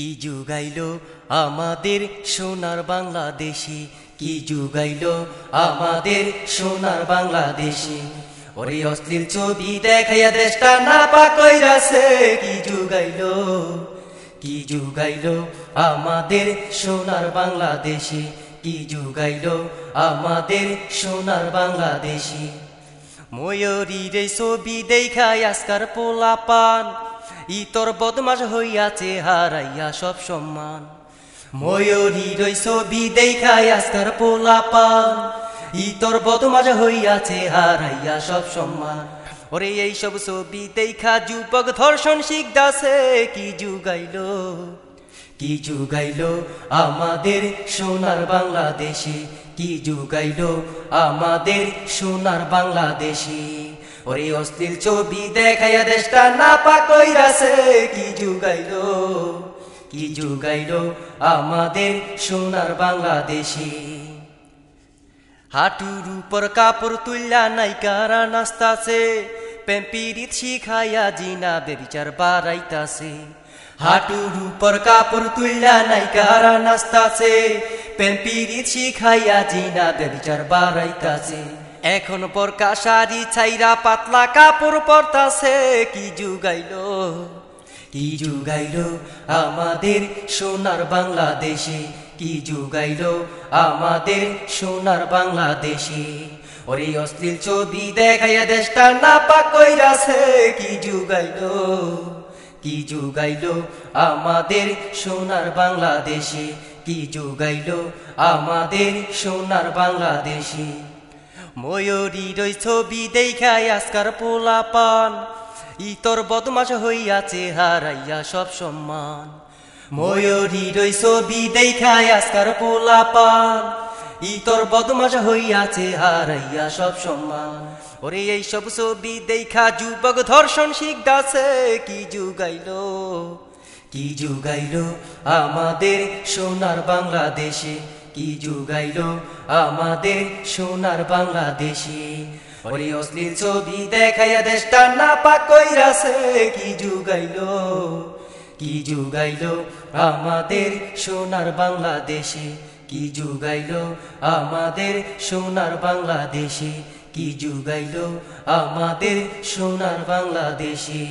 কি যুগাইলো আমাদের সোনার বাংলাদেশি? কি যুগাইলো আমাদের সোনার বাংলাদেশি? ওরে অশ্লীল ছবি দেখাইয়া দেশটা না পাকইরাছে কি যুগাইলো কি যুগাইলো আমাদের সোনার বাংলাদেশে? কি যুগাইলো আমাদের সোনার বাংলাদেশি? ময়ূরীর ছবি দেখাই আজকার পোলা পান ইতর বদমাস হইয়াছে হারাইয়া সব সম্মান। ময়ূরীর ছবি দেখাই আজকার পোলা পান ইতর বদমাস হইয়াছে হারাইয়া সব সম্মান। ওরে এই সব ছবি দেখা যুবক ধর্ষণ শিখদাছে কি যুগাইলো? কি যুগাইলো আমাদের সোনার বাংলাদেশে? কি যুগাইলো আমাদের সোনার বাংলাদেশে? ওরে অশ্লীল ছবি দেখাইয়া দেশটা না পাকইরাছে কি যুগাইলো কি যুগাইলো আমাদের সোনার বাংলাদেশে। হাঁটুর উপর কাপড় তুললা নাইকারা নাস্তাছে পেম্পিরিত শিখাইয়া জিনা বেবিচার বাড়াইতাছে। হাঁটুর উপর কাপড় তুললা নাইকারা নাস্তাছে পেম্পিরিত শিখাইয়া জিনা বেবিচার বাড়াইতাছে। এখন পরকা শাড়ি ছাইরা পাতলা কাপড় পরতাছে। কি যুগাইলো? কি যুগাইলো আমাদের সোনার বাংলাদেশে? কি যুগাইলো আমাদের সোনার বাংলাদেশে? ওরে অশ্লীল ছবি দেখাইয়া দেশটা না পাকইরাছে কি যুগাইলো? কি যুগাইল আমাদের সোনার বাংলাদেশে? কি যুগাইল আমাদের সোনার বাংলাদেশে? ময়ূরীর ছবি দেখাই আজকার পোলা পান ইতর বদমাস হইয়াছে হারাইয়া সব সম্মান। ময়ূরীর ছবি দেখাই আজকার পোলা পান ইতর বদমাস হইয়াছে, হারাইয়া সব সম্মান। ওরে, এই সব ছবি দেখা যুবক ধর্ষণ শিখদাছে কি যুগাইলো? কি যুগাইলো আমাদের সোনার বাংলাদেশে? কি যুগাইলো আমাদের সোনার বাংলাদেশে? ওরে, অশ্লীল ছবি দেখাইয়া দেশটা না পাকইরাছে কি যুগাইলো? কি যুগাইলো আমাদের সোনার বাংলাদেশে? কি যুগাইলো আমাদের সোনার বাংলাদেশে? কি যুগাইলো আমাদের সোনার বাংলাদেশে?